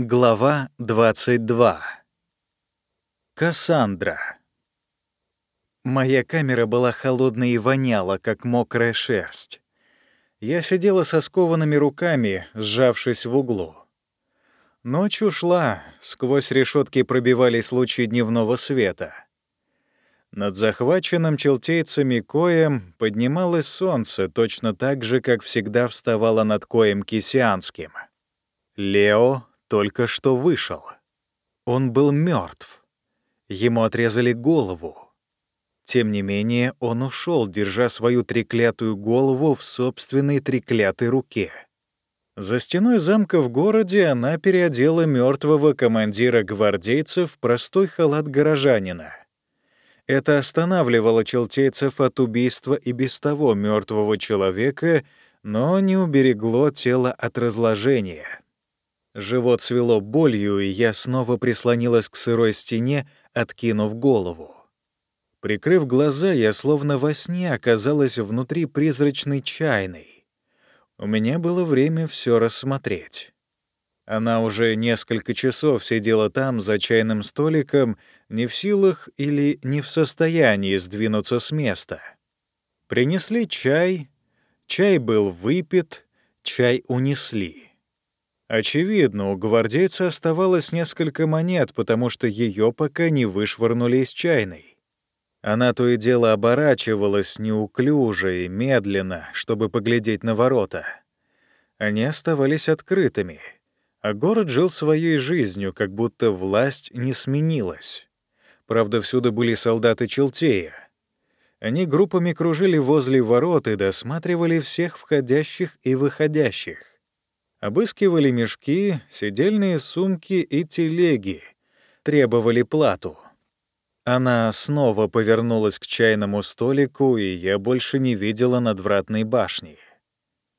Глава 22. Кассандра. Моя камера была холодной и воняла, как мокрая шерсть. Я сидела со скованными руками, сжавшись в углу. Ночь ушла, сквозь решетки пробивались лучи дневного света. Над захваченным челтейцами коем поднималось солнце, точно так же, как всегда вставало над коем кисианским. Лео только что вышел. Он был мертв. Ему отрезали голову. Тем не менее, он ушел, держа свою треклятую голову в собственной треклятой руке. За стеной замка в городе она переодела мертвого командира гвардейцев в простой халат горожанина. Это останавливало челтейцев от убийства и без того мертвого человека, но не уберегло тело от разложения. Живот свело болью, и я снова прислонилась к сырой стене, откинув голову. Прикрыв глаза, я словно во сне оказалась внутри призрачной чайной. У меня было время все рассмотреть. Она уже несколько часов сидела там, за чайным столиком, не в силах или не в состоянии сдвинуться с места. Принесли чай, чай был выпит, чай унесли. Очевидно, у гвардейца оставалось несколько монет, потому что ее пока не вышвырнули из чайной. Она то и дело оборачивалась неуклюже и медленно, чтобы поглядеть на ворота. Они оставались открытыми, а город жил своей жизнью, как будто власть не сменилась. Правда, всюду были солдаты Челтея. Они группами кружили возле ворот и досматривали всех входящих и выходящих. Обыскивали мешки, сидельные сумки и телеги, требовали плату. Она снова повернулась к чайному столику, и я больше не видела надвратной башни.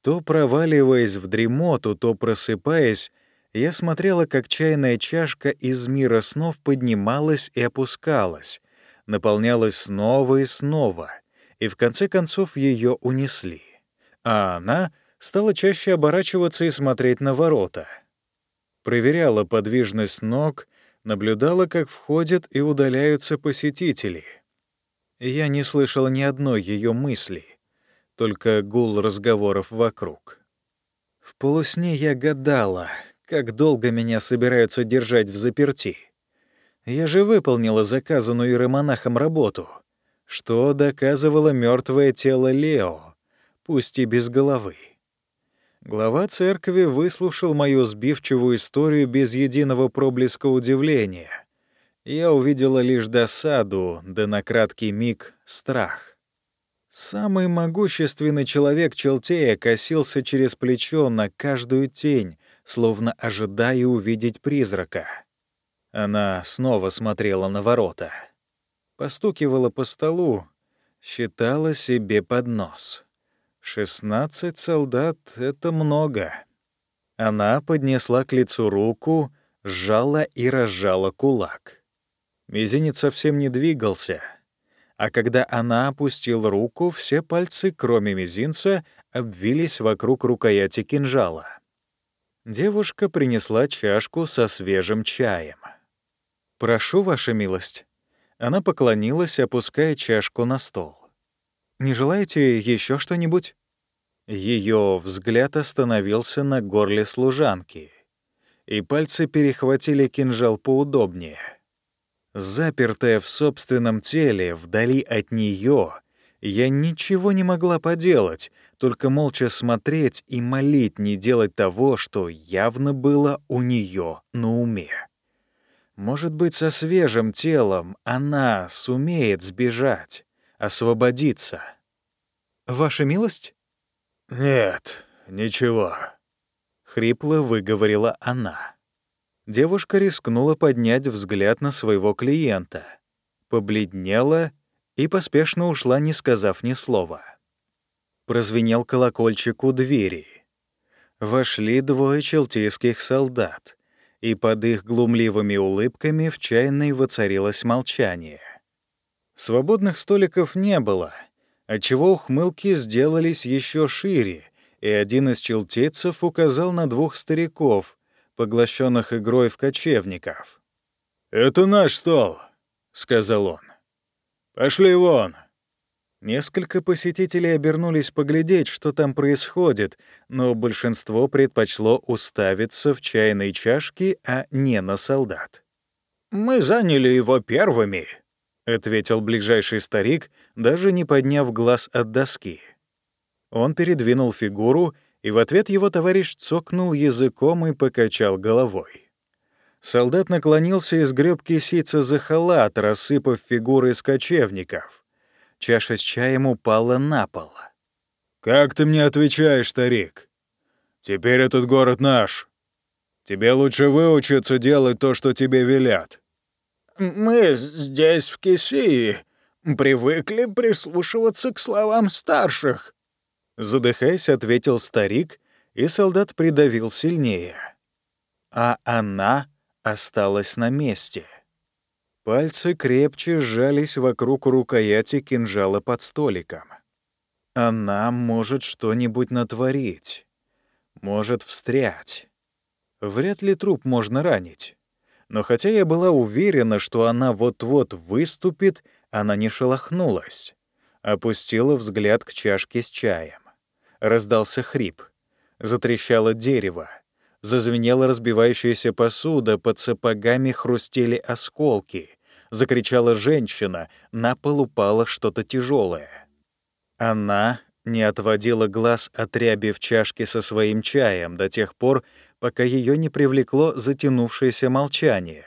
То проваливаясь в дремоту, то просыпаясь, я смотрела, как чайная чашка из мира снов поднималась и опускалась, наполнялась снова и снова, и в конце концов ее унесли. А она — стала чаще оборачиваться и смотреть на ворота. Проверяла подвижность ног, наблюдала, как входят и удаляются посетители. Я не слышала ни одной ее мысли, только гул разговоров вокруг. В полусне я гадала, как долго меня собираются держать в заперти. Я же выполнила заказанную иеромонахом работу, что доказывало мертвое тело Лео, пусть и без головы. Глава церкви выслушал мою сбивчивую историю без единого проблеска удивления. Я увидела лишь досаду, да на краткий миг — страх. Самый могущественный человек Челтея косился через плечо на каждую тень, словно ожидая увидеть призрака. Она снова смотрела на ворота. Постукивала по столу, считала себе под нос. Шестнадцать солдат — это много. Она поднесла к лицу руку, сжала и разжала кулак. Мизинец совсем не двигался, а когда она опустила руку, все пальцы, кроме мизинца, обвились вокруг рукояти кинжала. Девушка принесла чашку со свежим чаем. «Прошу, ваша милость». Она поклонилась, опуская чашку на стол. «Не желаете еще что-нибудь?» Ее взгляд остановился на горле служанки, и пальцы перехватили кинжал поудобнее. Запертая в собственном теле, вдали от нее, я ничего не могла поделать, только молча смотреть и молить не делать того, что явно было у нее на уме. Может быть, со свежим телом она сумеет сбежать, освободиться. «Ваша милость?» «Нет, ничего», — хрипло выговорила она. Девушка рискнула поднять взгляд на своего клиента, побледнела и поспешно ушла, не сказав ни слова. Прозвенел колокольчик у двери. Вошли двое челтейских солдат, и под их глумливыми улыбками в чайной воцарилось молчание. Свободных столиков не было — отчего ухмылки сделались еще шире, и один из челтецев указал на двух стариков, поглощенных игрой в кочевников. «Это наш стол», — сказал он. «Пошли вон». Несколько посетителей обернулись поглядеть, что там происходит, но большинство предпочло уставиться в чайной чашке, а не на солдат. «Мы заняли его первыми», — ответил ближайший старик, даже не подняв глаз от доски. Он передвинул фигуру, и в ответ его товарищ цокнул языком и покачал головой. Солдат наклонился и сгреб кисица за халат, рассыпав фигуры из кочевников. Чаша с чаем упала на пол. «Как ты мне отвечаешь, старик? Теперь этот город наш. Тебе лучше выучиться делать то, что тебе велят». «Мы здесь, в Кисии, привыкли прислушиваться к словам старших», задыхаясь, ответил старик, и солдат придавил сильнее. А она осталась на месте. Пальцы крепче сжались вокруг рукояти кинжала под столиком. Она может что-нибудь натворить, может встрять. Вряд ли труп можно ранить. Но хотя я была уверена, что она вот-вот выступит, она не шелохнулась. Опустила взгляд к чашке с чаем. Раздался хрип. Затрещало дерево. Зазвенела разбивающаяся посуда, под сапогами хрустели осколки. Закричала женщина, на пол упало что-то тяжелое. Она не отводила глаз от ряби в чашке со своим чаем до тех пор, пока ее не привлекло затянувшееся молчание.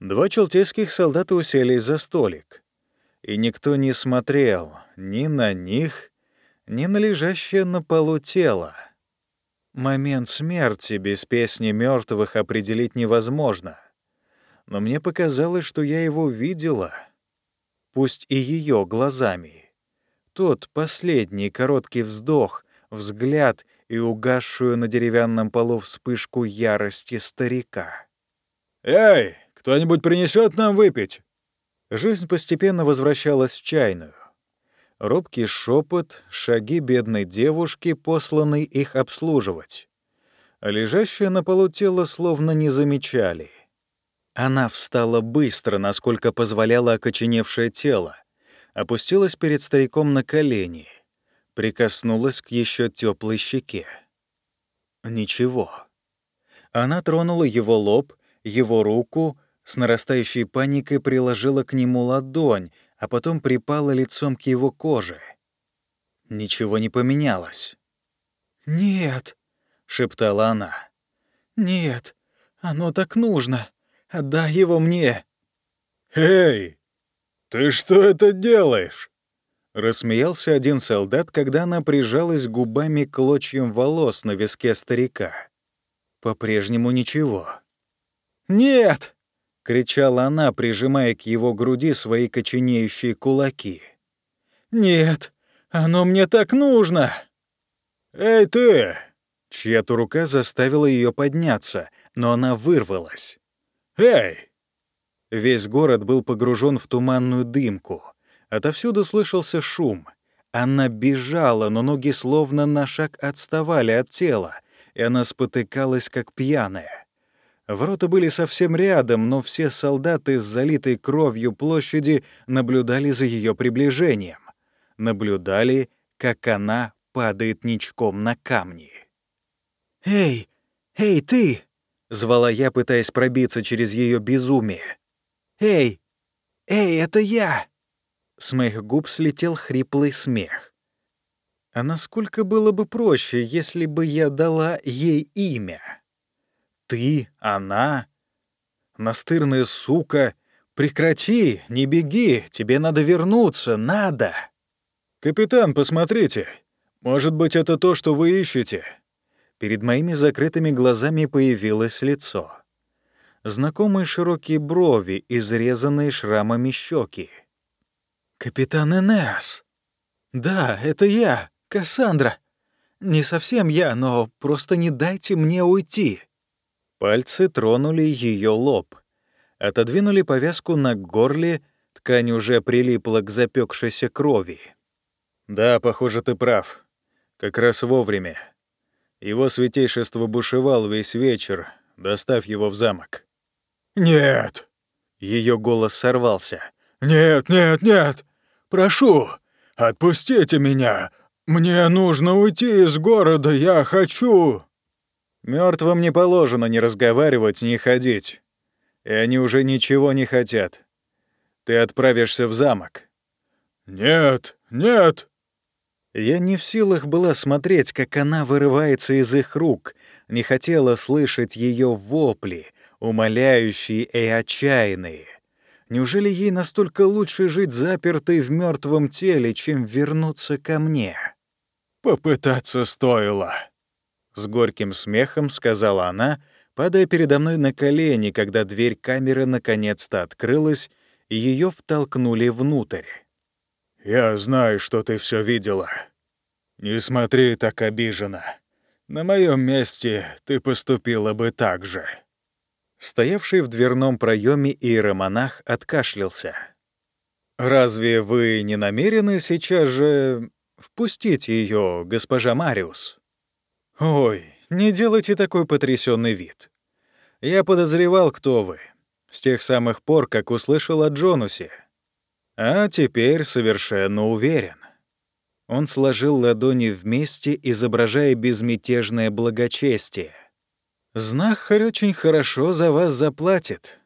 Два челтейских солдата уселись за столик, и никто не смотрел ни на них, ни на лежащее на полу тело. Момент смерти без песни мертвых определить невозможно. Но мне показалось, что я его видела, пусть и ее глазами. Тот последний короткий вздох, взгляд и угасшую на деревянном полу вспышку ярости старика. «Эй, кто-нибудь принесет нам выпить?» Жизнь постепенно возвращалась в чайную. Робкий шепот, шаги бедной девушки, посланной их обслуживать. Лежащее на полу тело словно не замечали. Она встала быстро, насколько позволяло окоченевшее тело, опустилась перед стариком на колени, прикоснулась к еще теплой щеке. Ничего. Она тронула его лоб, его руку, с нарастающей паникой приложила к нему ладонь, а потом припала лицом к его коже. Ничего не поменялось. «Нет», — шептала она. «Нет, оно так нужно. Отдай его мне». «Эй, ты что это делаешь?» Рассмеялся один солдат, когда она прижалась губами к клочьям волос на виске старика. По-прежнему ничего. «Нет!» Кричала она, прижимая к его груди свои коченеющие кулаки. «Нет, оно мне так нужно!» «Эй, ты!» Чья-то рука заставила ее подняться, но она вырвалась. «Эй!» Весь город был погружен в туманную дымку. Отовсюду слышался шум. Она бежала, но ноги словно на шаг отставали от тела, и она спотыкалась, как пьяная. Ворота были совсем рядом, но все солдаты с залитой кровью площади наблюдали за ее приближением. Наблюдали, как она падает ничком на камни. «Эй, эй, ты!» — звала я, пытаясь пробиться через ее безумие. «Эй, эй, это я!» С моих губ слетел хриплый смех. А насколько было бы проще, если бы я дала ей имя? Ты, она, настырная сука, прекрати, не беги, тебе надо вернуться, надо. Капитан, посмотрите, может быть, это то, что вы ищете. Перед моими закрытыми глазами появилось лицо. Знакомые широкие брови, изрезанные шрамами щеки. «Капитан Энеас!» «Да, это я, Кассандра. Не совсем я, но просто не дайте мне уйти». Пальцы тронули ее лоб. Отодвинули повязку на горле, ткань уже прилипла к запекшейся крови. «Да, похоже, ты прав. Как раз вовремя. Его святейшество бушевал весь вечер, доставь его в замок». «Нет!» Ее голос сорвался. «Нет, нет, нет! Прошу, отпустите меня! Мне нужно уйти из города, я хочу!» Мертвым не положено ни разговаривать, ни ходить. И они уже ничего не хотят. Ты отправишься в замок. «Нет, нет!» Я не в силах была смотреть, как она вырывается из их рук, не хотела слышать ее вопли, умоляющие и отчаянные. Неужели ей настолько лучше жить запертой в мертвом теле, чем вернуться ко мне? «Попытаться стоило», — с горьким смехом сказала она, падая передо мной на колени, когда дверь камеры наконец-то открылась, и ее втолкнули внутрь. «Я знаю, что ты все видела. Не смотри так обиженно. На моем месте ты поступила бы так же». Стоявший в дверном проеме иеромонах откашлялся. «Разве вы не намерены сейчас же впустить ее, госпожа Мариус?» «Ой, не делайте такой потрясенный вид. Я подозревал, кто вы, с тех самых пор, как услышал о Джонусе. А теперь совершенно уверен». Он сложил ладони вместе, изображая безмятежное благочестие. Знахарь очень хорошо за вас заплатит.